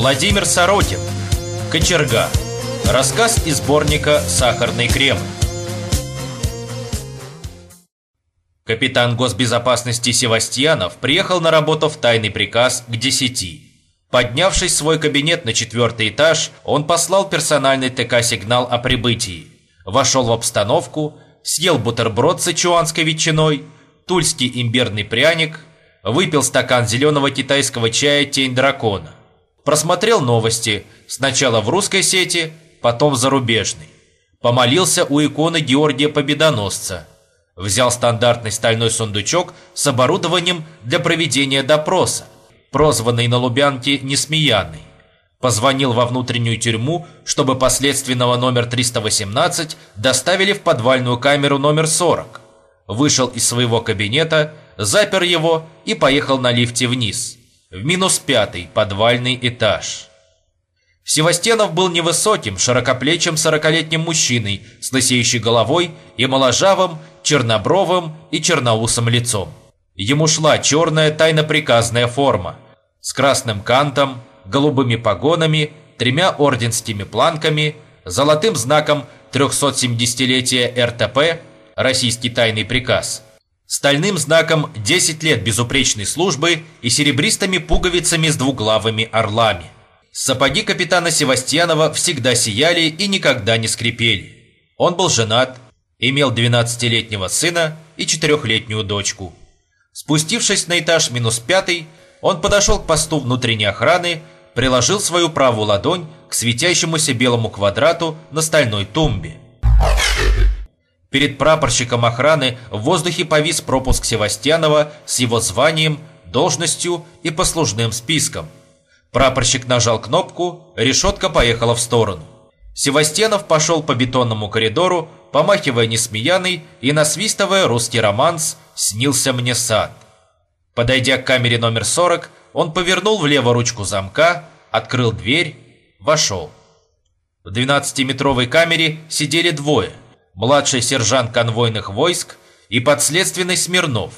Владимир Сорокин. Кочерга. Рассказ из сборника «Сахарный крем». Капитан госбезопасности Севастьянов приехал на работу в тайный приказ к десяти. Поднявшись в свой кабинет на четвертый этаж, он послал персональный ТК-сигнал о прибытии. Вошел в обстановку, съел бутерброд с ичуанской ветчиной, тульский имбирный пряник, выпил стакан зеленого китайского чая «Тень дракона». Просмотрел новости, сначала в русской сети, потом в зарубежной. Помолился у иконы Георгия Победоносца. Взял стандартный стальной сундучок с оборудованием для проведения допроса, прозванный на Лубянке Несмеянный. Позвонил во внутреннюю тюрьму, чтобы последственного номер 318 доставили в подвальную камеру номер 40. Вышел из своего кабинета, запер его и поехал на лифте вниз, в минус пятый подвальный этаж. Севастьянов был невысоким, широкоплечим сорокалетним мужчиной с лысеющей головой и моложавым, чернобровым и черноусым лицом. Ему шла черная тайноприказная форма с красным кантом, голубыми погонами, тремя орденскими планками, золотым знаком 370-летия РТП, российский тайный приказ, стальным знаком 10 лет безупречной службы и серебристыми пуговицами с двуглавыми орлами. Сапоги капитана Севастьянова всегда сияли и никогда не скрипели. Он был женат, имел 12-летнего сына и 4-летнюю дочку. Спустившись на этаж минус пятый, он подошел к посту внутренней охраны, приложил свою правую ладонь к светящемуся белому квадрату на стальной тумбе. Перед прапорщиком охраны в воздухе повис пропуск Севастьянова с его званием, должностью и послужным списком. Прапорщик нажал кнопку, решетка поехала в сторону. Севастьянов пошел по бетонному коридору, помахивая несмеяный и насвистывая русский романс «Снился мне сад». Подойдя к камере номер 40, он повернул влево ручку замка, открыл дверь, вошел. В 12-метровой камере сидели двое. Младший сержант конвойных войск и подследственный Смирнов.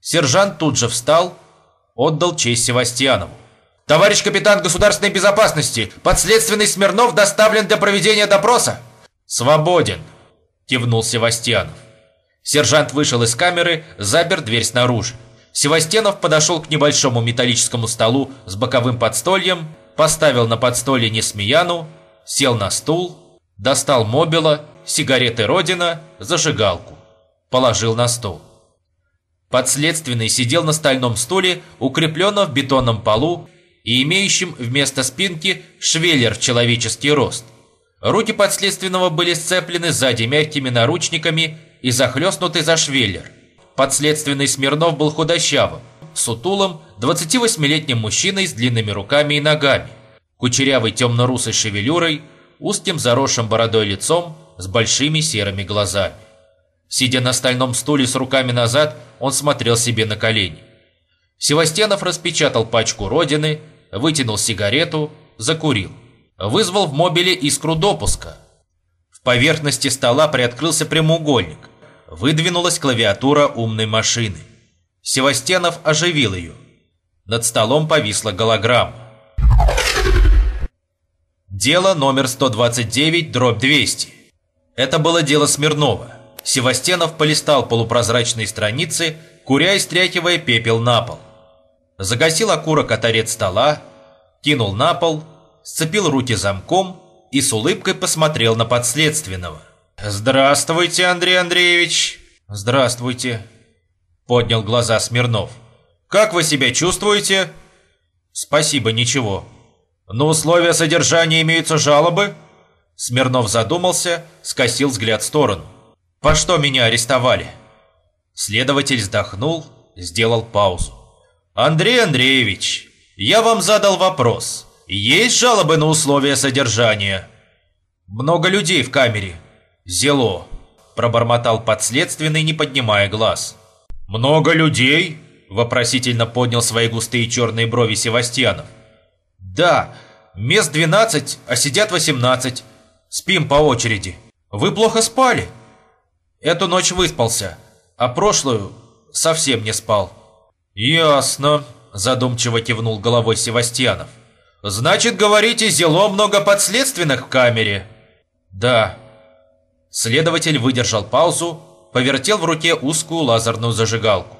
Сержант тут же встал, отдал честь Севастьянову. «Товарищ капитан государственной безопасности, подследственный Смирнов доставлен для проведения допроса?» «Свободен», – кивнул Севастьянов. Сержант вышел из камеры, запер дверь снаружи. Севастьянов подошел к небольшому металлическому столу с боковым подстольем, поставил на подстолье Несмеяну, сел на стул, достал мобила, сигареты Родина, зажигалку. Положил на стол. Подследственный сидел на стальном стуле, укрепленном в бетонном полу и имеющем вместо спинки швеллер в человеческий рост. Руки подследственного были сцеплены сзади мягкими наручниками и захлестнуты за швеллер. Подследственный Смирнов был худощавым, сутулым, 28-летним мужчиной с длинными руками и ногами, кучерявой темно-русой шевелюрой, узким заросшим бородой лицом с большими серыми глазами. Сидя на стальном стуле с руками назад, он смотрел себе на колени. Севастьянов распечатал пачку Родины, вытянул сигарету, закурил. Вызвал в мобиле искру допуска. В поверхности стола приоткрылся прямоугольник. Выдвинулась клавиатура умной машины. Севастьянов оживил ее. Над столом повисла голограмма. Дело номер 129, дробь 200. Это было дело Смирнова. Севастьянов полистал полупрозрачные страницы, куря и стряхивая пепел на пол. Загасил окурок от орет стола, кинул на пол, сцепил руки замком и с улыбкой посмотрел на подследственного. «Здравствуйте, Андрей Андреевич!» «Здравствуйте!» Поднял глаза Смирнов. «Как вы себя чувствуете?» «Спасибо, ничего». «На условия содержания имеются жалобы?» Смирнов задумался, скосил взгляд в сторону. «По что меня арестовали?» Следователь вздохнул, сделал паузу. «Андрей Андреевич, я вам задал вопрос. Есть жалобы на условия содержания?» «Много людей в камере», «Зело», – пробормотал подследственный, не поднимая глаз. «Много людей?» – вопросительно поднял свои густые черные брови Севастьянов. «Да, мест 12, а сидят 18. Спим по очереди. Вы плохо спали?» «Эту ночь выспался, а прошлую совсем не спал». «Ясно», – задумчиво кивнул головой Севастьянов. Значит, говорите, зело много подследственных в камере? Да. Следователь выдержал паузу, повертел в руке узкую лазерную зажигалку.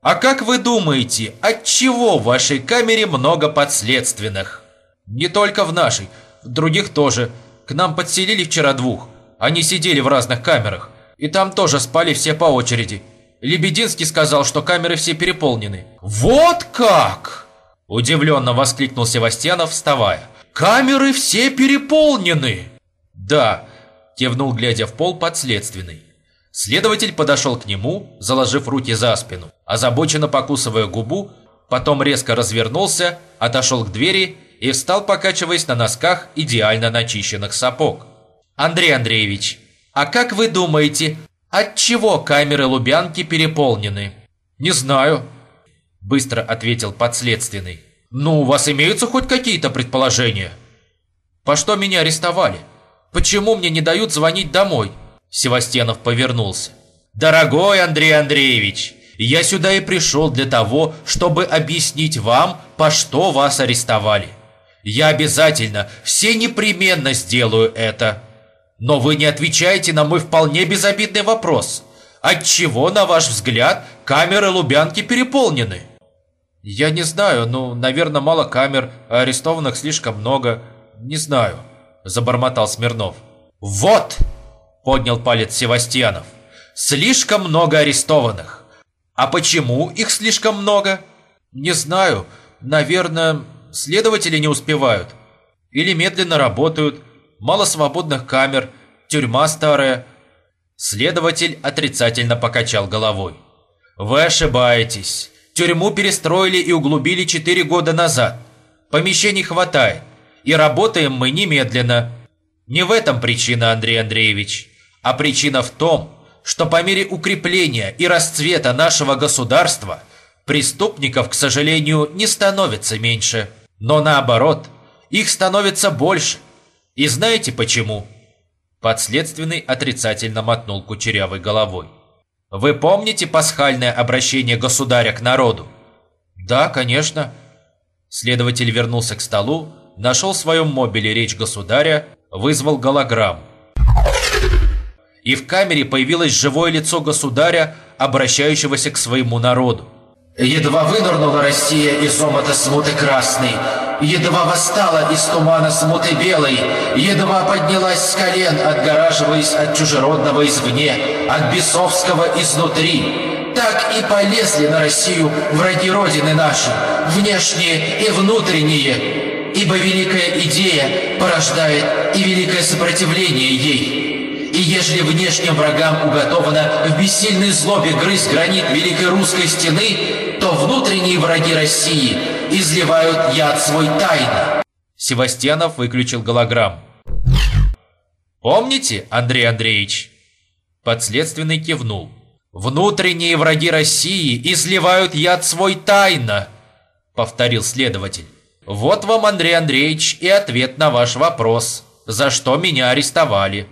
А как вы думаете, от чего в вашей камере много подследственных? Не только в нашей, в других тоже. К нам подселили вчера двух. Они сидели в разных камерах. И там тоже спали все по очереди. Лебединский сказал, что камеры все переполнены. «Вот как!» Удивленно воскликнул Севастьянов, вставая. «Камеры все переполнены!» «Да», кивнул, глядя в пол, подследственный. Следователь подошел к нему, заложив руки за спину, озабоченно покусывая губу, потом резко развернулся, отошел к двери и встал, покачиваясь на носках идеально начищенных сапог. «Андрей Андреевич, а как вы думаете, от чего камеры Лубянки переполнены?» «Не знаю», – быстро ответил подследственный. «Ну, у вас имеются хоть какие-то предположения?» «По что меня арестовали? Почему мне не дают звонить домой?» Севастьянов повернулся. «Дорогой Андрей Андреевич, я сюда и пришел для того, чтобы объяснить вам, по что вас арестовали. Я обязательно, все непременно сделаю это. Но вы не отвечаете на мой вполне безобидный вопрос. Отчего, на ваш взгляд, камеры Лубянки переполнены?» «Я не знаю, ну, наверное, мало камер, а арестованных слишком много. Не знаю», – забормотал Смирнов. «Вот!» Поднял палец Севастьянов. Слишком много арестованных. А почему их слишком много? Не знаю. Наверное, следователи не успевают. Или медленно работают. Мало свободных камер. Тюрьма старая. Следователь отрицательно покачал головой. Вы ошибаетесь. Тюрьму перестроили и углубили 4 года назад. Помещений хватает. И работаем мы немедленно. Не в этом причина, Андрей Андреевич. А причина в том, что по мере укрепления и расцвета нашего государства преступников, к сожалению, не становится меньше, но наоборот, их становится больше. И знаете почему? Подследственный отрицательно мотнул кучерявой головой. Вы помните пасхальное обращение государя к народу? Да, конечно. Следователь вернулся к столу, нашел в своем мобиле речь государя, вызвал голограмму и в камере появилось живое лицо государя, обращающегося к своему народу. Едва вынырнула Россия из омута смуты красной, едва восстала из тумана смуты белой, едва поднялась с колен, отгораживаясь от чужеродного извне, от бесовского изнутри, так и полезли на Россию враги Родины нашей, внешние и внутренние, ибо великая идея порождает и великое сопротивление ей. И ежели внешним врагам уготовано в бессильной злобе грызть гранит Великой Русской Стены, то внутренние враги России изливают яд свой тайно. Севастьянов выключил голограмму. «Помните, Андрей Андреевич?» Подследственный кивнул. «Внутренние враги России изливают яд свой тайно», повторил следователь. «Вот вам, Андрей Андреевич, и ответ на ваш вопрос. За что меня арестовали?»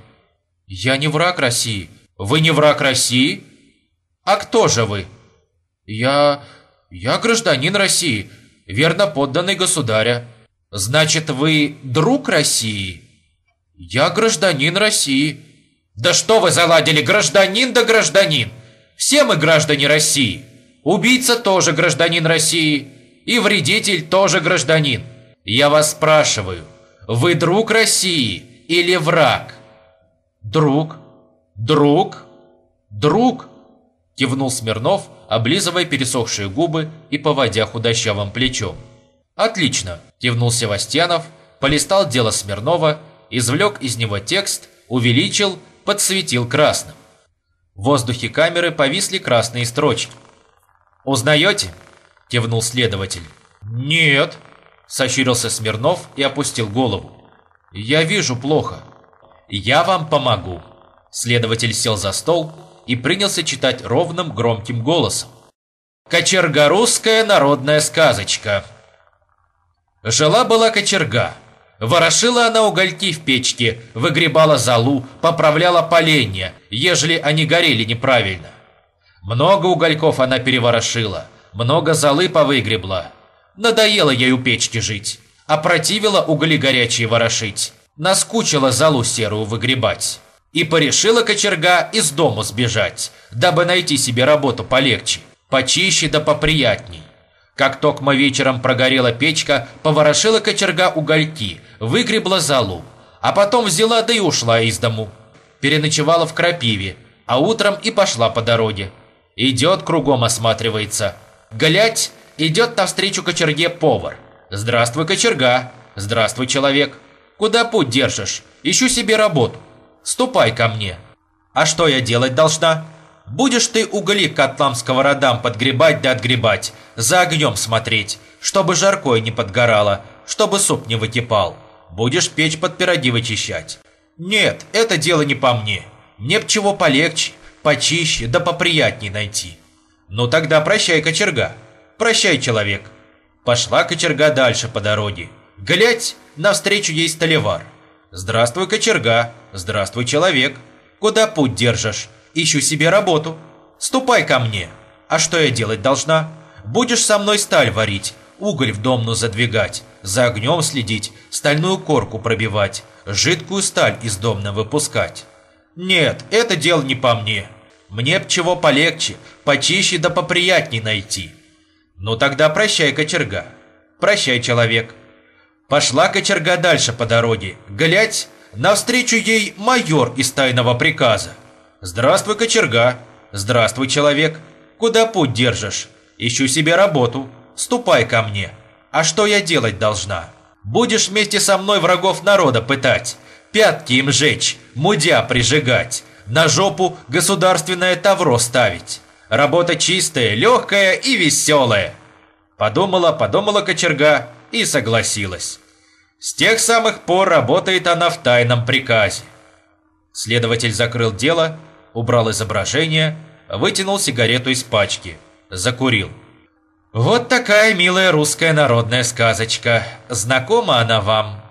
«Я не враг России». «Вы не враг России? А кто же вы?» «Я... я гражданин России, верно подданный государя». «Значит, вы друг России?» «Я гражданин России». «Да что вы заладили, гражданин да гражданин! Все мы граждане России. Убийца тоже гражданин России. И вредитель тоже гражданин. Я вас спрашиваю, вы друг России или враг?» «Друг! Друг! Друг!» Кивнул Смирнов, облизывая пересохшие губы и поводя худощавым плечом. «Отлично!» – кивнул Севастьянов, полистал дело Смирнова, извлек из него текст, увеличил, подсветил красным. В воздухе камеры повисли красные строчки. «Узнаете?» – кивнул следователь. «Нет!» – сощурился Смирнов и опустил голову. «Я вижу плохо». «Я вам помогу». Следователь сел за стол и принялся читать ровным громким голосом. Кочерга-русская народная сказочка. Жила-была кочерга. Ворошила она угольки в печке, выгребала золу, поправляла поленья, ежели они горели неправильно. Много угольков она переворошила, много золы повыгребла. Надоело ей у печки жить. опротивила угли горячие ворошить, наскучила залу серую выгребать. И порешила кочерга из дому сбежать, дабы найти себе работу полегче, почище да поприятней. Как токмо вечером прогорела печка, поворошила кочерга угольки, выгребла залу, а потом взяла да и ушла из дому. Переночевала в крапиве, а утром и пошла по дороге. Идет кругом осматривается. Глядь, идет навстречу кочерге повар. Здравствуй, кочерга. Здравствуй, человек. Куда путь держишь? Ищу себе работу. Ступай ко мне. А что я делать должна? Будешь ты угли к котлам сковородам подгребать да отгребать, за огнем смотреть, чтобы жаркое не подгорало, чтобы суп не выкипал. Будешь печь под пироги вычищать. Нет, это дело не по мне. Мне б чего полегче, почище да поприятней найти. Ну тогда прощай, кочерга. Прощай, человек. Пошла кочерга дальше по дороге. Глядь, навстречу ей столевар. Здравствуй, кочерга. Здравствуй, человек. Куда путь держишь? Ищу себе работу. Ступай ко мне. А что я делать должна? Будешь со мной сталь варить, уголь в домну задвигать, за огнем следить, стальную корку пробивать, жидкую сталь из домна выпускать. Нет, это дело не по мне. Мне б чего полегче, почище да поприятней найти. Ну тогда прощай, кочерга. Прощай, человек. Пошла кочерга дальше по дороге. Глядь, навстречу ей майор из тайного приказа. Здравствуй, кочерга. Здравствуй, человек. Куда путь держишь? Ищу себе работу. Ступай ко мне. А что я делать должна? Будешь вместе со мной врагов народа пытать, пятки им жечь, мудя прижигать, на жопу государственное тавро ставить. Работа чистая, легкая и веселая. Подумала, подумала кочерга и согласилась. С тех самых пор работает она в тайном приказе. Следователь закрыл дело, убрал изображение, вытянул сигарету из пачки, закурил. Вот такая милая русская народная сказочка. Знакома она вам?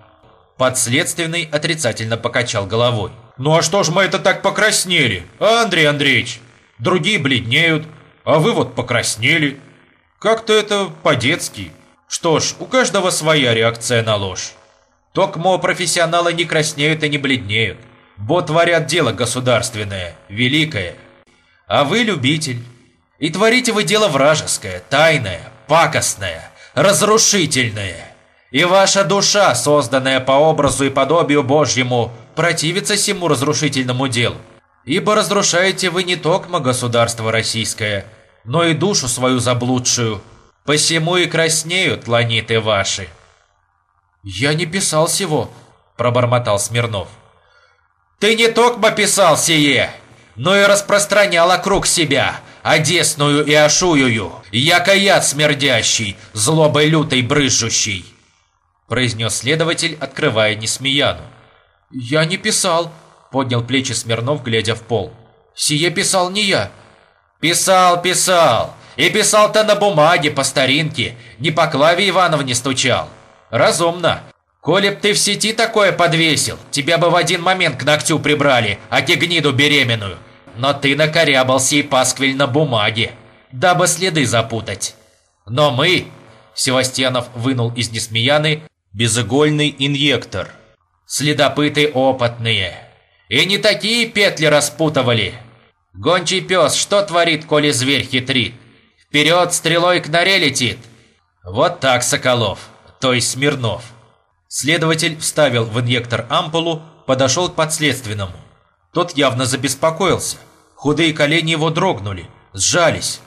Подследственный отрицательно покачал головой. Ну а что ж мы это так покраснели, а, Андрей Андреевич? Другие бледнеют, а вы вот покраснели. Как-то это по-детски. Что ж, у каждого своя реакция на ложь. Токмо профессионалы не краснеют и не бледнеют, бо творят дело государственное, великое. А вы любитель. И творите вы дело вражеское, тайное, пакостное, разрушительное. И ваша душа, созданная по образу и подобию Божьему, противится сему разрушительному делу. Ибо разрушаете вы не только государство российское, но и душу свою заблудшую. Посему и краснеют ланиты ваши. «Я не писал сего», – пробормотал Смирнов. «Ты не только писал сие, но и распространял округ себя, одесную и ошуюю, яко яд смердящий, злобой лютой брызжущий», произнес следователь, открывая Несмеяну. «Я не писал», — поднял плечи Смирнов, глядя в пол. «Сие писал не я». «Писал, писал, и писал-то на бумаге по старинке, не по клаве Ивановне стучал. Разумно. Коли б ты в сети такое подвесил, тебя бы в один момент к ногтю прибрали, а те гниду беременную, но ты накорябал сей пасквиль на бумаге, дабы следы запутать. Но мы...» Севастьянов вынул из Несмеяны безыгольный инъектор. «Следопыты опытные. И не такие петли распутывали. Гончий пес что творит, коли зверь хитрит? Вперед стрелой к норе летит. Вот так, Соколов, то есть Смирнов». Следователь вставил в инъектор ампулу, подошел к подследственному. Тот явно забеспокоился. Худые колени его дрогнули, сжались.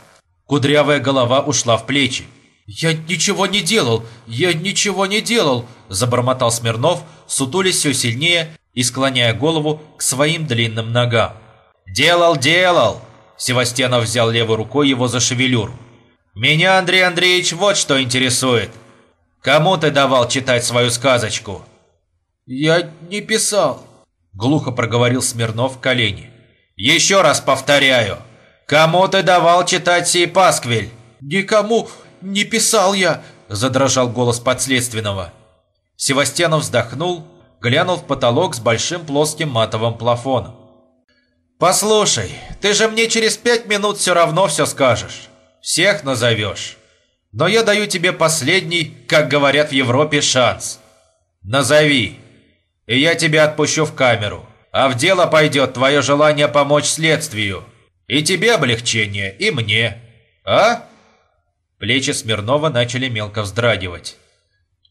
Кудрявая голова ушла в плечи. «Я ничего не делал! Я ничего не делал!» Забормотал Смирнов, сутулясь все сильнее и склоняя голову к своим длинным ногам. «Делал, делал!» Севастьянов взял левой рукой его за шевелюру. «Меня, Андрей Андреевич, вот что интересует. Кому ты давал читать свою сказочку?» «Я не писал», Глухо проговорил Смирнов колени. «Еще раз повторяю. Кому ты давал читать сей пасквиль?» «Никому не писал я», задрожал голос подследственного. Севастьянов вздохнул, глянул в потолок с большим плоским матовым плафоном. «Послушай, ты же мне через пять минут все равно все скажешь. Всех назовешь. Но я даю тебе последний, как говорят в Европе, шанс. Назови, и я тебя отпущу в камеру. А в дело пойдет твое желание помочь следствию. И тебе облегчение, и мне. А?» Плечи Смирнова начали мелко вздрагивать.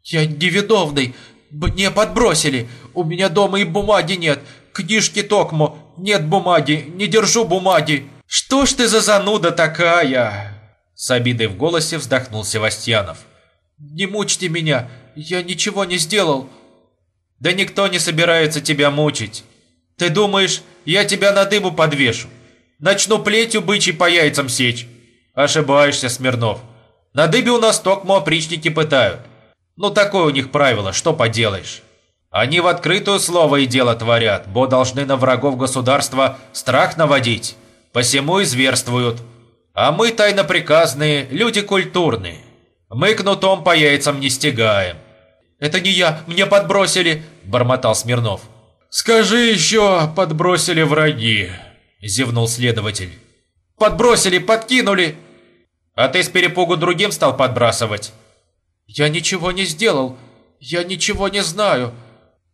«Я невиновный. Мне подбросили. У меня дома и бумаги нет. Книжки Токмо. Нет бумаги. Не держу бумаги. Что ж ты за зануда такая?» С обидой в голосе вздохнул Севастьянов. «Не мучьте меня. Я ничего не сделал». «Да никто не собирается тебя мучить. Ты думаешь, я тебя на дыбу подвешу? Начну плетью бычий по яйцам сечь?» Ошибаешься, Смирнов. На дыбе у нас токмо опричники пытают. Ну такое у них правило, что поделаешь. Они в открытую слово и дело творят, бо должны на врагов государства страх наводить. Посему и зверствуют. А мы тайно приказные, люди культурные. Мы кнутом по яйцам не стягаем. «Это не я, мне подбросили!» – бормотал Смирнов. «Скажи еще, подбросили враги!» – зевнул следователь. «Подбросили, подкинули!» «А ты с перепугу другим стал подбрасывать?» «Я ничего не сделал. Я ничего не знаю».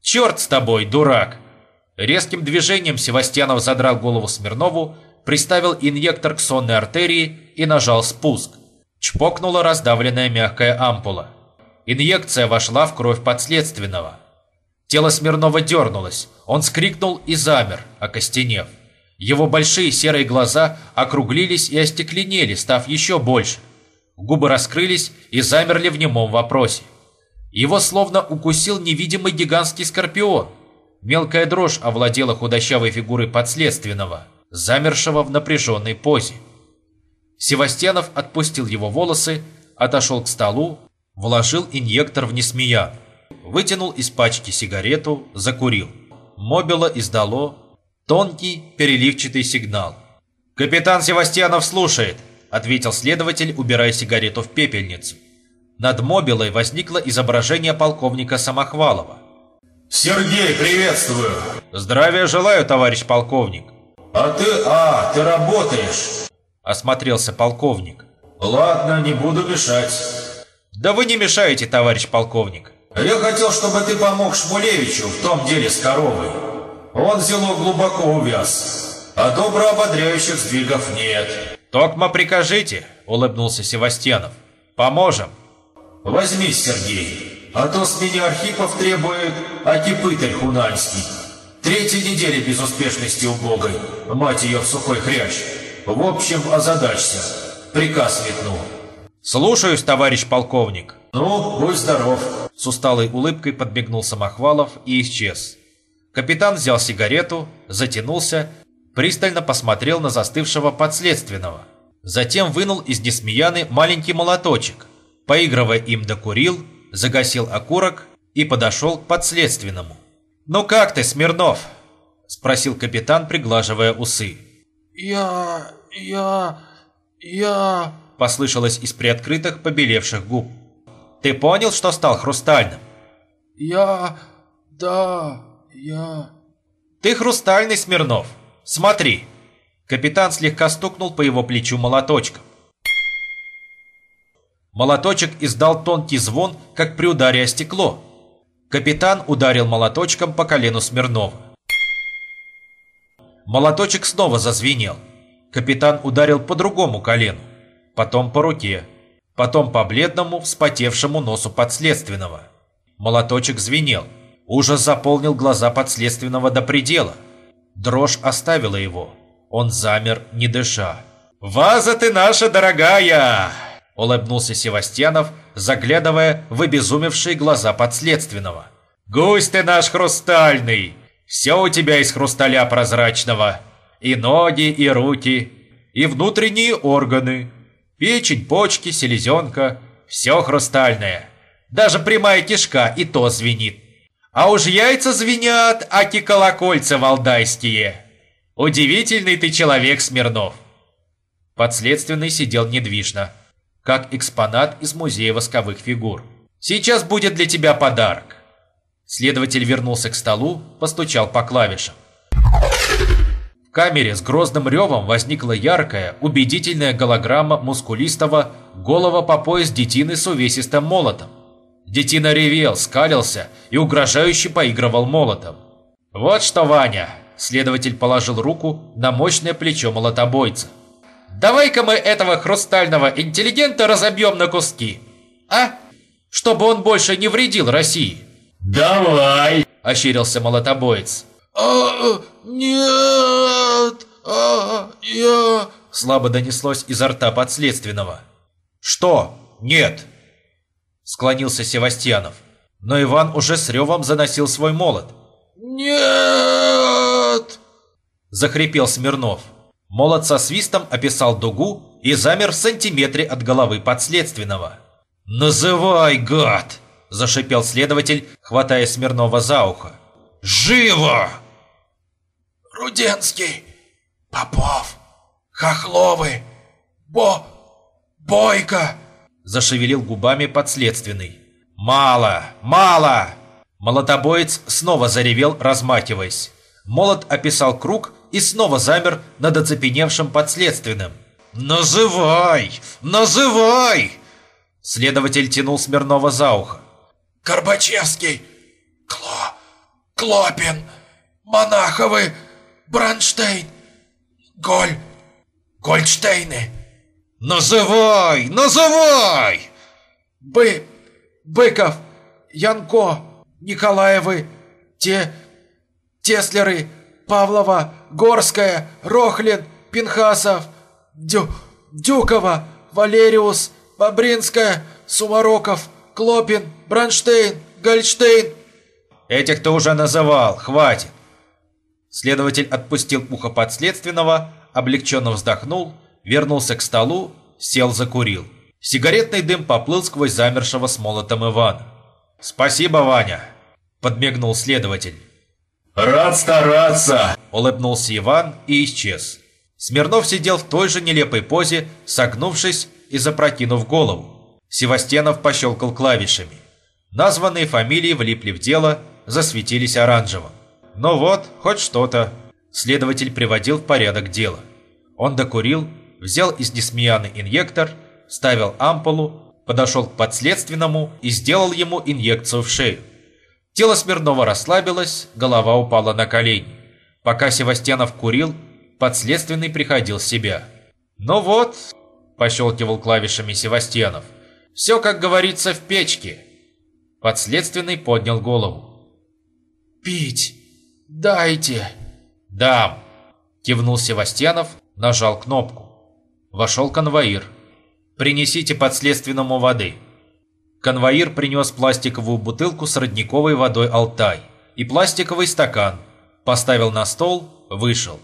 «Черт с тобой, дурак!» Резким движением Севастьянов задрал голову Смирнову, приставил инъектор к сонной артерии и нажал спуск. Чпокнула раздавленная мягкая ампула. Инъекция вошла в кровь подследственного. Тело Смирнова дернулось, он скрикнул и замер, окостенев. Его большие серые глаза округлились и остекленели, став еще больше. Губы раскрылись и замерли в немом вопросе. Его словно укусил невидимый гигантский скорпион. Мелкая дрожь овладела худощавой фигурой подследственного, замершего в напряженной позе. Севастьянов отпустил его волосы, отошел к столу, вложил инъектор в несмеян, вытянул из пачки сигарету, закурил. Мобила издало тонкий переливчатый сигнал. «Капитан Севастьянов слушает!» – ответил следователь, убирая сигарету в пепельницу. Над мобилой возникло изображение полковника Самохвалова. «Сергей, приветствую!» «Здравия желаю, товарищ полковник!» «А ты... А, ты работаешь?» – осмотрелся полковник. «Ладно, не буду мешать». «Да вы не мешаете, товарищ полковник!» «Я хотел, чтобы ты помог Шмулевичу в том деле с коровой. Он зело глубоко увяз, а добро ободряющих сдвигов нет». «Токма прикажите», — улыбнулся Севастьянов. «Поможем». «Возьмись, Сергей, а то с меня Архипов требует акипытарь хунанский. Третья неделя безуспешности убогой, мать ее в сухой хрящ. В общем, озадачься. Приказ метнул». «Слушаюсь, товарищ полковник». «Ну, будь здоров». С усталой улыбкой подмигнул Самохвалов и исчез. Капитан взял сигарету, затянулся пристально посмотрел на застывшего подследственного. Затем вынул из несмеяны маленький молоточек, поигрывая им докурил, загасил окурок и подошел к подследственному. «Ну как ты, Смирнов?» – спросил капитан, приглаживая усы. «Я... я... я...» – послышалось из приоткрытых побелевших губ. «Ты понял, что стал хрустальным?» «Я... да... я...» «Ты хрустальный, Смирнов!» Смотри!» Капитан слегка стукнул по его плечу молоточком. Молоточек издал тонкий звон, как при ударе о стекло. Капитан ударил молоточком по колену Смирнова. Молоточек снова зазвенел. Капитан ударил по другому колену, потом по руке, потом по бледному, вспотевшему носу подследственного. Молоточек звенел. Ужас заполнил глаза подследственного до предела – Дрожь оставила его. Он замер, не дыша. «Ваза ты наша дорогая!» Улыбнулся Севастьянов, заглядывая в обезумевшие глаза подследственного. «Гусь ты наш хрустальный! Все у тебя из хрусталя прозрачного. И ноги, и руки, и внутренние органы. Печень, почки, селезенка. Все хрустальное. Даже прямая кишка и то звенит. А уж яйца звенят, аки колокольца валдайские. Удивительный ты человек, Смирнов. Подследственный сидел недвижно, как экспонат из музея восковых фигур. Сейчас будет для тебя подарок. Следователь вернулся к столу, постучал по клавишам. В камере с грозным ревом возникла яркая, убедительная голограмма мускулистого, голова по пояс детины с увесистым молотом. Детина ревел, скалился и угрожающе поигрывал молотом. «Вот что, Ваня!» – следователь положил руку на мощное плечо молотобойца. «Давай-ка мы этого хрустального интеллигента разобьем на куски, а? Чтобы он больше не вредил России!» «Давай!» – ощерился молотобоец. «А, нет, а, я...» Слабо донеслось изо рта подследственного. «Что? Нет!» Склонился Севастьянов. Но Иван уже с ревом заносил свой молот. «Нет!» Захрипел Смирнов. Молот со свистом описал дугу и замер в сантиметре от головы подследственного. «Называй, гад!» – зашипел следователь, хватая Смирнова за ухо. «Живо!» «Руденский, Попов, Хохловы, Бо... Бойко!» Зашевелил губами подследственный. «Мало! Мало!» Молотобоец снова заревел, размахиваясь. Молот описал круг и снова замер над оцепеневшим подследственным. «Называй! Называй!» Следователь тянул Смирнова за ухо. «Горбачевский, Кло... Клопин, Монаховы, Бранштейн, Голь... Гольдштейны, «Называй! Называй!» Бы... Быков, Янко, Николаевы, Те... Теслеры, Павлова, Горская, Рохлин, Пинхасов, Дю... Дюкова, Валериус, Бобринская, Сумароков, Клопин, Бранштейн, Гольштейн. «Этих ты уже называл, хватит!» Следователь отпустил ухо подследственного, облегченно вздохнул, вернулся к столу, сел, закурил. Сигаретный дым поплыл сквозь замершего с молотом Ивана. «Спасибо, Ваня!» – подмигнул следователь. «Рад стараться!» – улыбнулся Иван и исчез. Смирнов сидел в той же нелепой позе, согнувшись и запрокинув голову. Севастьянов пощелкал клавишами. Названные фамилии влипли в дело, засветились оранжевым. Ну вот, хоть что-то. Следователь приводил в порядок дело. Он докурил, взял из Несмеяны инъектор, ставил ампулу, подошел к подследственному и сделал ему инъекцию в шею. Тело Смирнова расслабилось, голова упала на колени. Пока Севастьянов курил, подследственный приходил в себя. «Ну вот», – пощелкивал клавишами Севастьянов, – «все, как говорится, в печке». Подследственный поднял голову. «Пить дайте!» «Дам!» – кивнул Севастьянов, нажал кнопку. Вошел конвоир. «Принесите подследственному воды». Конвоир принес пластиковую бутылку с родниковой водой «Алтай» и пластиковый стакан, поставил на стол, вышел.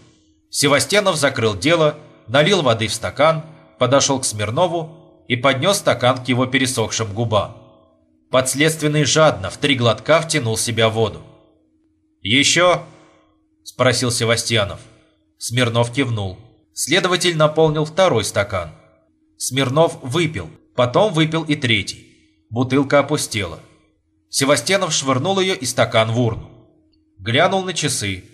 Севастьянов закрыл дело, налил воды в стакан, подошел к Смирнову и поднес стакан к его пересохшим губам. Подследственный жадно в три глотка втянул в себя воду. «Еще?» – спросил Севастьянов. Смирнов кивнул. Следователь наполнил второй стакан. Смирнов выпил, потом выпил и третий. Бутылка опустела. Севастьянов швырнул ее и стакан в урну. Глянул на часы.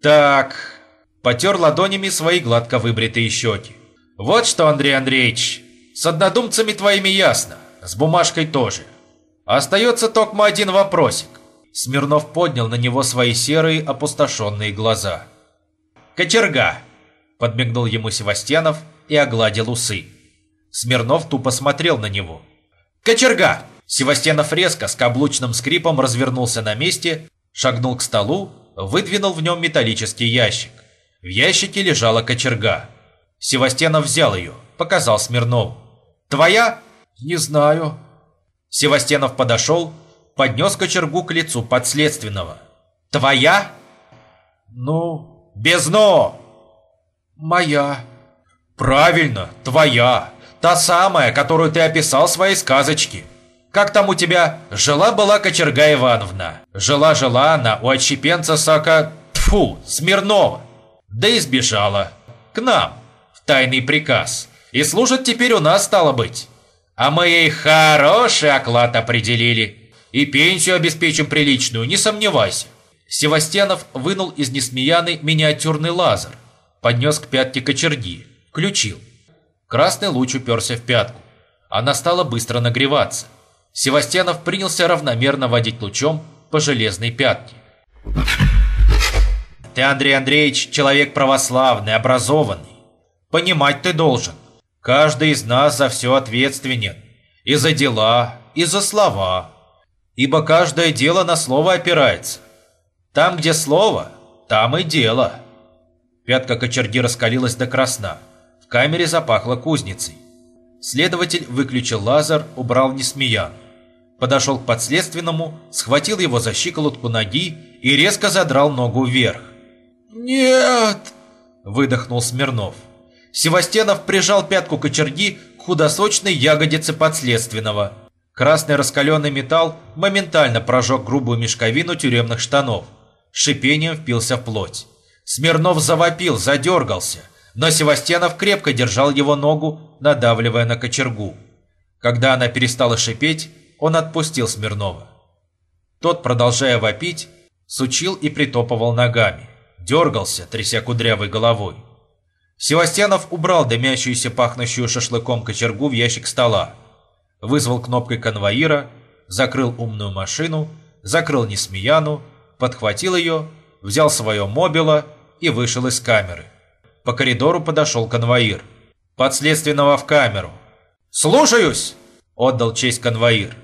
«Так...» Потер ладонями свои гладко выбритые щеки. «Вот что, Андрей Андреевич, с однодумцами твоими ясно, с бумажкой тоже. Остается только один вопросик. Смирнов поднял на него свои серые опустошенные глаза. «Кочерга!» – подмигнул ему Севастьянов и огладил усы. Смирнов тупо смотрел на него. «Кочерга!» Севастьянов резко с каблучным скрипом развернулся на месте, шагнул к столу, выдвинул в нем металлический ящик. В ящике лежала кочерга. Севастьянов взял ее, показал Смирнову. «Твоя?» «Не знаю». Севастьянов подошел, поднес кочергу к лицу подследственного. «Твоя?» «Ну, «Без «но». моя». «Правильно, твоя. Та самая, которую ты описал в своей сказочке. Как там у тебя? Жила-была кочерга Ивановна. Жила-жила она у отщепенца Сака... Тфу, Смирнова. Да и сбежала. К нам. В тайный приказ. И служит теперь у нас, стало быть. А мы ей хороший оклад определили. И пенсию обеспечим приличную, не сомневайся. Севастьянов вынул из Несмеяны миниатюрный лазер, поднес к пятке кочерги, включил. Красный луч уперся в пятку. Она стала быстро нагреваться. Севастьянов принялся равномерно водить лучом по железной пятке. Ты, Андрей Андреевич, человек православный, образованный. Понимать ты должен. Каждый из нас за все ответственен. И за дела, и за слова. Ибо каждое дело на слово опирается. Там, где слово, там и дело. Пятка кочерги раскалилась до красна. В камере запахло кузницей. Следователь выключил лазер, убрал несмеян. Подошел к подследственному, схватил его за щиколотку ноги и резко задрал ногу вверх. «Нет!» – выдохнул Смирнов. Севастьянов прижал пятку кочерги к худосочной ягодице подследственного. Красный раскаленный металл моментально прожег грубую мешковину тюремных штанов. Шипением впился в плоть. Смирнов завопил, задергался, но Севастьянов крепко держал его ногу, надавливая на кочергу. Когда она перестала шипеть, он отпустил Смирнова. Тот, продолжая вопить, сучил и притопывал ногами, дергался, тряся кудрявой головой. Севастьянов убрал дымящуюся пахнущую шашлыком кочергу в ящик стола, вызвал кнопкой конвоира, закрыл умную машину, закрыл Несмеяну, подхватил ее, взял свое мобило и вышел из камеры. По коридору подошел конвоир. «Подследственного в камеру!» «Слушаюсь!» – отдал честь конвоир.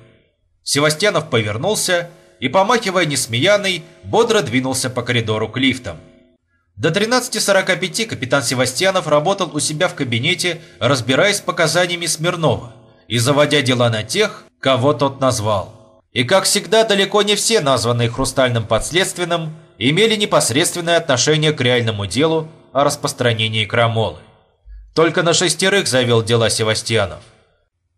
Севастьянов повернулся и, помахивая Несмеяной, бодро двинулся по коридору к лифтам. До 13.45 капитан Севастьянов работал у себя в кабинете, разбираясь с показаниями Смирнова и заводя дела на тех, кого тот назвал. И как всегда, далеко не все названные хрустальным подследственным имели непосредственное отношение к реальному делу о распространении крамолы. Только на шестерых завел дела Севастьянов.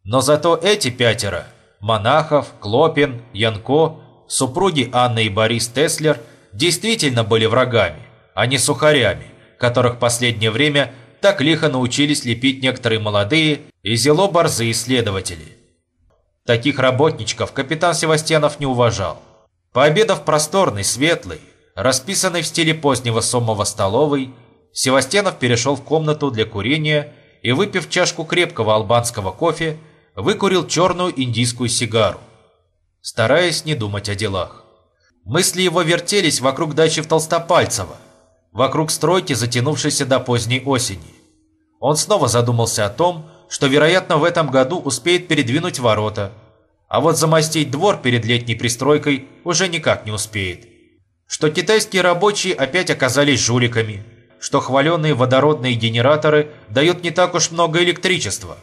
Но зато эти пятеро – Монахов, Клопин, Янко, супруги Анны и Борис Теслер – действительно были врагами а не сухарями, которых последнее время так лихо научились лепить некоторые молодые и зело борзые исследователи. Таких работничков капитан Севастьянов не уважал. Пообедав просторный, светлый, расписанный в стиле позднего сомова столовой, Севастьянов перешел в комнату для курения и, выпив чашку крепкого албанского кофе, выкурил черную индийскую сигару, стараясь не думать о делах. Мысли его вертелись вокруг дачи в Толстопальцево, вокруг стройки, затянувшейся до поздней осени. Он снова задумался о том, что, вероятно, в этом году успеет передвинуть ворота, а вот замостить двор перед летней пристройкой уже никак не успеет. Что китайские рабочие опять оказались жуликами, что хваленные водородные генераторы дают не так уж много электричества,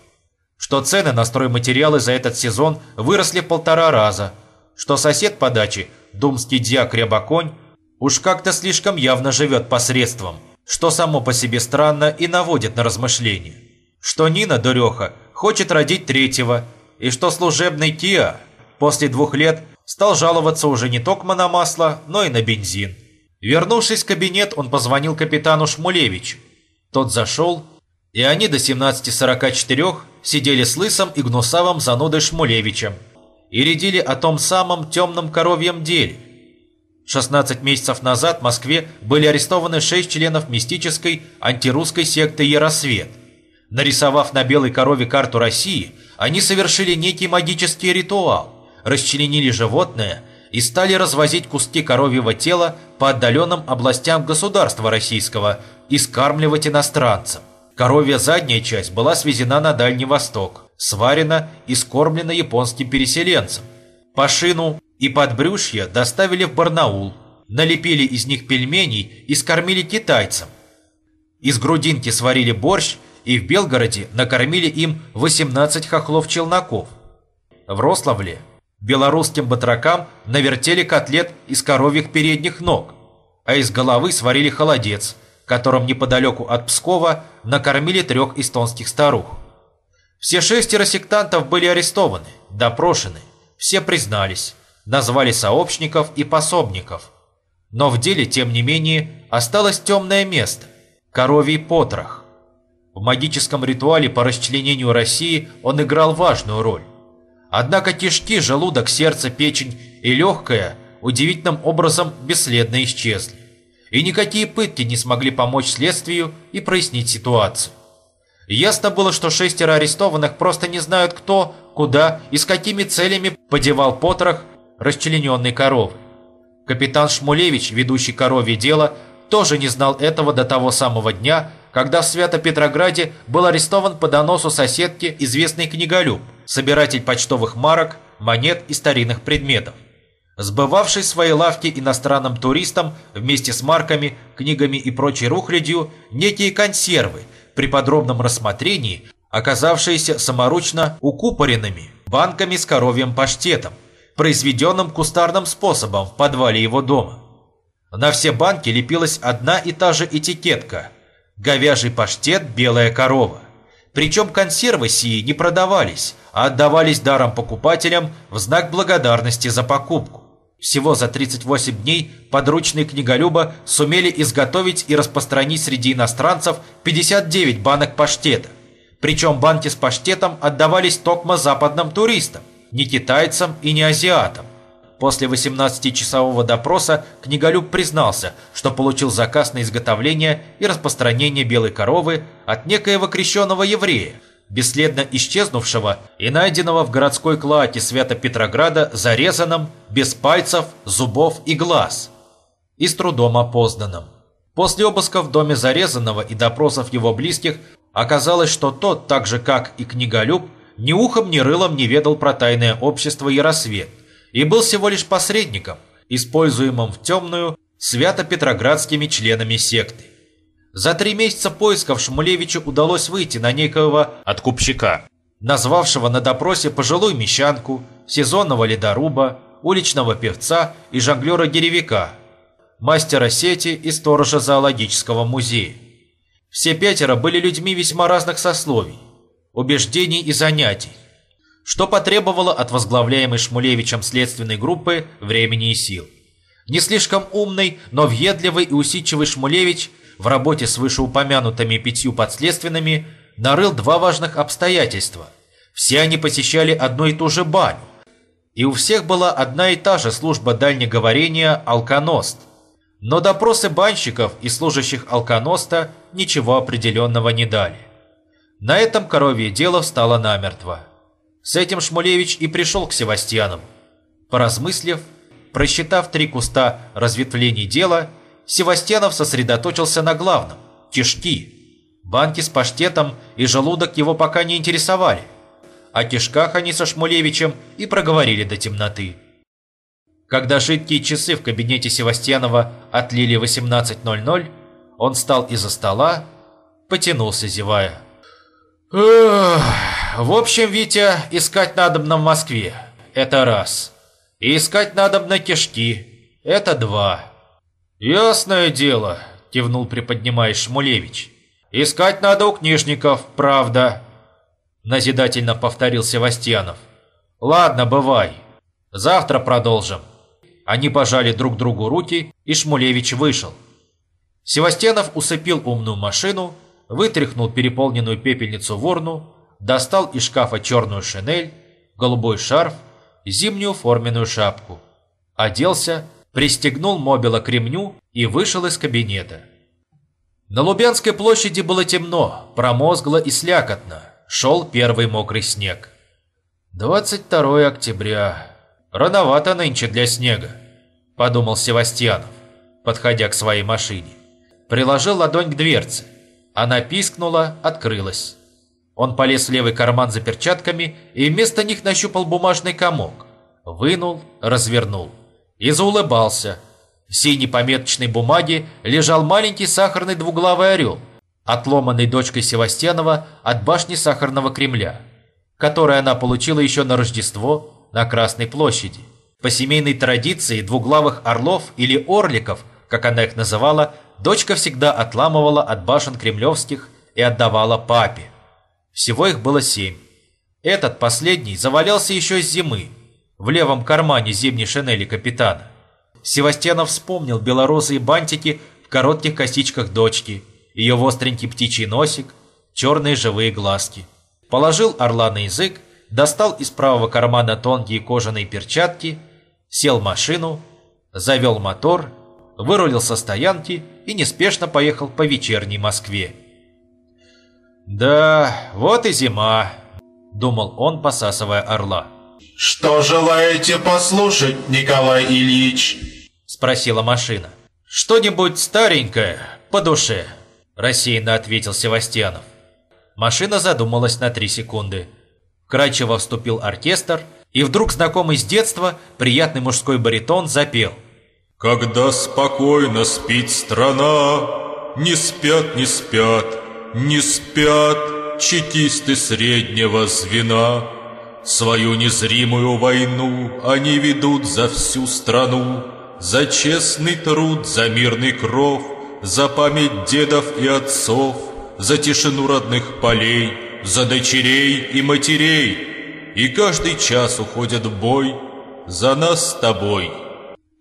что цены на стройматериалы за этот сезон выросли полтора раза, что сосед по даче, думский дьяк Рябоконь, уж как-то слишком явно живет посредством, что само по себе странно и наводит на размышления. Что Нина, дуреха, хочет родить третьего, и что служебный Киа после двух лет стал жаловаться уже не только на масло, но и на бензин. Вернувшись в кабинет, он позвонил капитану Шмулевичу. Тот зашел, и они до 17.44 сидели с лысым и гнусавым занудой Шмулевичем и рядили о том самом темном коровьем деле – 16 месяцев назад в Москве были арестованы 6 членов мистической антирусской секты «Яросвет». Нарисовав на белой корове карту России, они совершили некий магический ритуал, расчленили животное и стали развозить куски коровьего тела по отдаленным областям государства российского и скармливать иностранцам. Коровья задняя часть была свезена на Дальний Восток, сварена и скормлена японским переселенцам. По шину и подбрюшья доставили в Барнаул, налепили из них пельменей и скормили китайцам. Из грудинки сварили борщ и в Белгороде накормили им 18 хохлов-челноков. В Рославле белорусским батракам навертели котлет из коровьих передних ног, а из головы сварили холодец, которым неподалеку от Пскова накормили трех эстонских старух. Все шестеро сектантов были арестованы, допрошены, все признались назвали сообщников и пособников. Но в деле, тем не менее, осталось темное место – коровий потрох. В магическом ритуале по расчленению России он играл важную роль. Однако кишки, желудок, сердце, печень и легкое удивительным образом бесследно исчезли. И никакие пытки не смогли помочь следствию и прояснить ситуацию. Ясно было, что шестеро арестованных просто не знают кто, куда и с какими целями подевал потрох расчлененной коровы. Капитан Шмулевич, ведущий коровье дело, тоже не знал этого до того самого дня, когда в Свято-Петрограде был арестован по доносу соседки известный книголюб, собиратель почтовых марок, монет и старинных предметов, сбывавший свои лавки иностранным туристам вместе с марками, книгами и прочей рухлядью некие консервы, при подробном рассмотрении оказавшиеся саморучно укупоренными банками с коровьим паштетом, произведенным кустарным способом в подвале его дома. На все банки лепилась одна и та же этикетка – говяжий паштет «Белая корова». Причем консервы сии не продавались, а отдавались даром покупателям в знак благодарности за покупку. Всего за 38 дней подручные книголюба сумели изготовить и распространить среди иностранцев 59 банок паштета. Причем банки с паштетом отдавались токмо западным туристам, не китайцам и не азиатам. После 18-часового допроса книголюб признался, что получил заказ на изготовление и распространение белой коровы от некоего крещенного еврея, бесследно исчезнувшего и найденного в городской клоаке Свято-Петрограда зарезанным, без пальцев, зубов и глаз, и с трудом опознанным. После обыска в доме зарезанного и допросов его близких оказалось, что тот, так же как и книголюб, ни ухом, ни рылом не ведал про тайное общество Яросвет и был всего лишь посредником, используемым в темную свято-петроградскими членами секты. За три месяца поисков Шмулевичу удалось выйти на некоего откупщика, назвавшего на допросе пожилую мещанку, сезонного ледоруба, уличного певца и жонглера-деревика, мастера сети и сторожа зоологического музея. Все пятеро были людьми весьма разных сословий, убеждений и занятий, что потребовало от возглавляемой Шмулевичем следственной группы времени и сил. Не слишком умный, но въедливый и усидчивый Шмулевич в работе с вышеупомянутыми пятью подследственными нарыл два важных обстоятельства. Все они посещали одну и ту же баню. И у всех была одна и та же служба дальнеговорения «Алконост». Но допросы банщиков и служащих «Алконоста» ничего определенного не дали. На этом коровье дело встало намертво. С этим Шмулевич и пришел к Севастьянову. Поразмыслив, просчитав три куста разветвлений дела, Севастьянов сосредоточился на главном – кишки. Банки с паштетом и желудок его пока не интересовали. О кишках они со Шмулевичем и проговорили до темноты. Когда жидкие часы в кабинете Севастьянова отлили 18.00, он встал из-за стола, потянулся, зевая. В общем, Витя, искать надо в Москве. Это раз. И искать надо на кишки. Это два. Ясное дело, кивнул приподнимаясь Шмулевич. Искать надо у книжников, правда. Назидательно повторил Севастьянов. Ладно, бывай. Завтра продолжим. Они пожали друг другу руки, и Шмулевич вышел. Севастьянов усыпил умную машину, вытряхнул переполненную пепельницу в урну, достал из шкафа черную шинель, голубой шарф, зимнюю форменную шапку. Оделся, пристегнул мобила к ремню и вышел из кабинета. На Лубянской площади было темно, промозгло и слякотно. Шел первый мокрый снег. 22 октября. Рановато нынче для снега, подумал Севастьянов, подходя к своей машине. Приложил ладонь к дверце. Она пискнула, открылась. Он полез в левый карман за перчатками и вместо них нащупал бумажный комок. Вынул, развернул. И заулыбался. В синей пометочной бумаге лежал маленький сахарный двуглавый орел, отломанный дочкой Севастьянова от башни Сахарного Кремля, который она получила еще на Рождество на Красной площади. По семейной традиции двуглавых орлов или орликов, как она их называла, дочка всегда отламывала от башен кремлевских и отдавала папе. Всего их было семь. Этот последний завалялся еще с зимы, в левом кармане зимней шинели капитана. Севастьянов вспомнил белорозые бантики в коротких косичках дочки, ее остренький птичий носик, черные живые глазки. Положил орла на язык, достал из правого кармана тонкие кожаные перчатки, сел в машину, завел мотор, вырулил со стоянки и неспешно поехал по вечерней Москве. «Да, вот и зима», — думал он, посасывая орла. «Что желаете послушать, Николай Ильич?» — спросила машина. «Что-нибудь старенькое, по душе», – рассеянно ответил Севастьянов. Машина задумалась на три секунды. Вкрадчиво вступил оркестр, и вдруг знакомый с детства приятный мужской баритон запел. «Когда спокойно спит страна, не спят, не спят, не спят чекисты среднего звена. Свою незримую войну они ведут за всю страну, за честный труд, за мирный кров, За память дедов и отцов, За тишину родных полей, За дочерей и матерей. И каждый час уходят в бой За нас с тобой.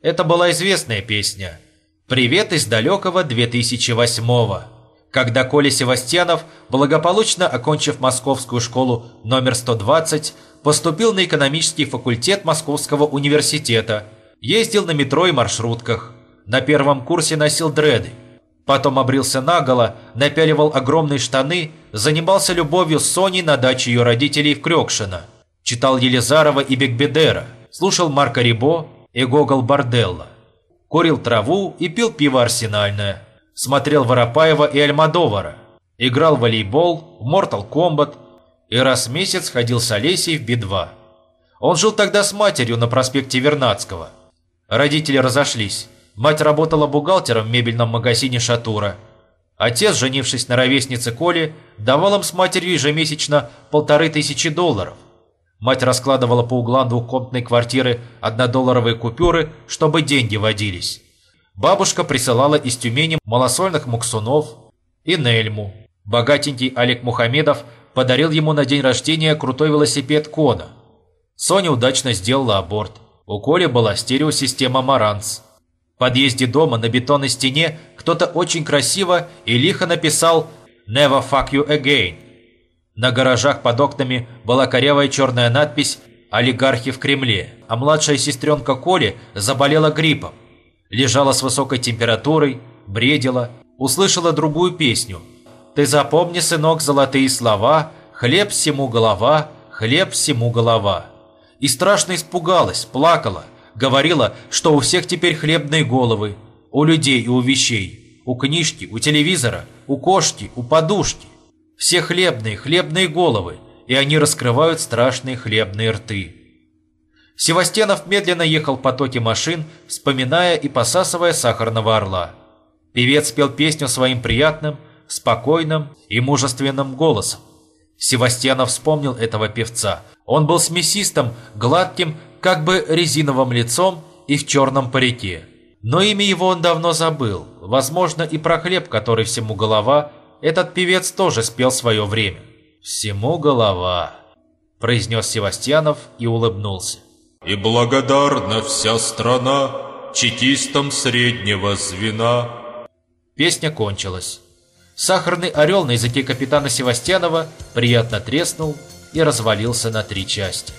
Это была известная песня. Привет из далекого 2008-го, когда Коля Севастьянов, благополучно окончив Московскую школу номер 120, поступил на экономический факультет Московского университета – Ездил на метро и маршрутках. На первом курсе носил дреды. Потом обрился наголо, напяливал огромные штаны, занимался любовью с Соней на даче ее родителей в Крёкшино. Читал Елизарова и Бекбедера, слушал Марка Рибо и Гогол Барделла. Курил траву и пил пиво арсенальное. Смотрел Воропаева и Альмадовара. Играл в волейбол, в Mortal Kombat и раз в месяц ходил с Олесей в Би-2. Он жил тогда с матерью на проспекте Вернадского – Родители разошлись. Мать работала бухгалтером в мебельном магазине «Шатура». Отец, женившись на ровеснице Коли, давал им с матерью ежемесячно полторы тысячи долларов. Мать раскладывала по углам двухкомнатной квартиры однодолларовые купюры, чтобы деньги водились. Бабушка присылала из Тюмени малосольных муксунов и Нельму. Богатенький Олег Мухамедов подарил ему на день рождения крутой велосипед Кона. Соня удачно сделала аборт. У Коли была стереосистема «Маранс». В подъезде дома на бетонной стене кто-то очень красиво и лихо написал «Never fuck you again». На гаражах под окнами была корявая черная надпись «Олигархи в Кремле», а младшая сестренка Коли заболела гриппом. Лежала с высокой температурой, бредила, услышала другую песню. «Ты запомни, сынок, золотые слова, хлеб всему голова, хлеб всему голова» и страшно испугалась, плакала, говорила, что у всех теперь хлебные головы, у людей и у вещей, у книжки, у телевизора, у кошки, у подушки. Все хлебные, хлебные головы, и они раскрывают страшные хлебные рты. Севастьянов медленно ехал в потоке машин, вспоминая и посасывая сахарного орла. Певец пел песню своим приятным, спокойным и мужественным голосом. Севастьянов вспомнил этого певца. Он был с мясистым, гладким, как бы резиновым лицом и в черном парике. Но имя его он давно забыл. Возможно, и про хлеб, который всему голова, этот певец тоже спел свое время. «Всему голова», – произнес Севастьянов и улыбнулся. «И благодарна вся страна чекистам среднего звена». Песня кончилась. Сахарный орел на языке капитана Севастьянова приятно треснул и развалился на три части.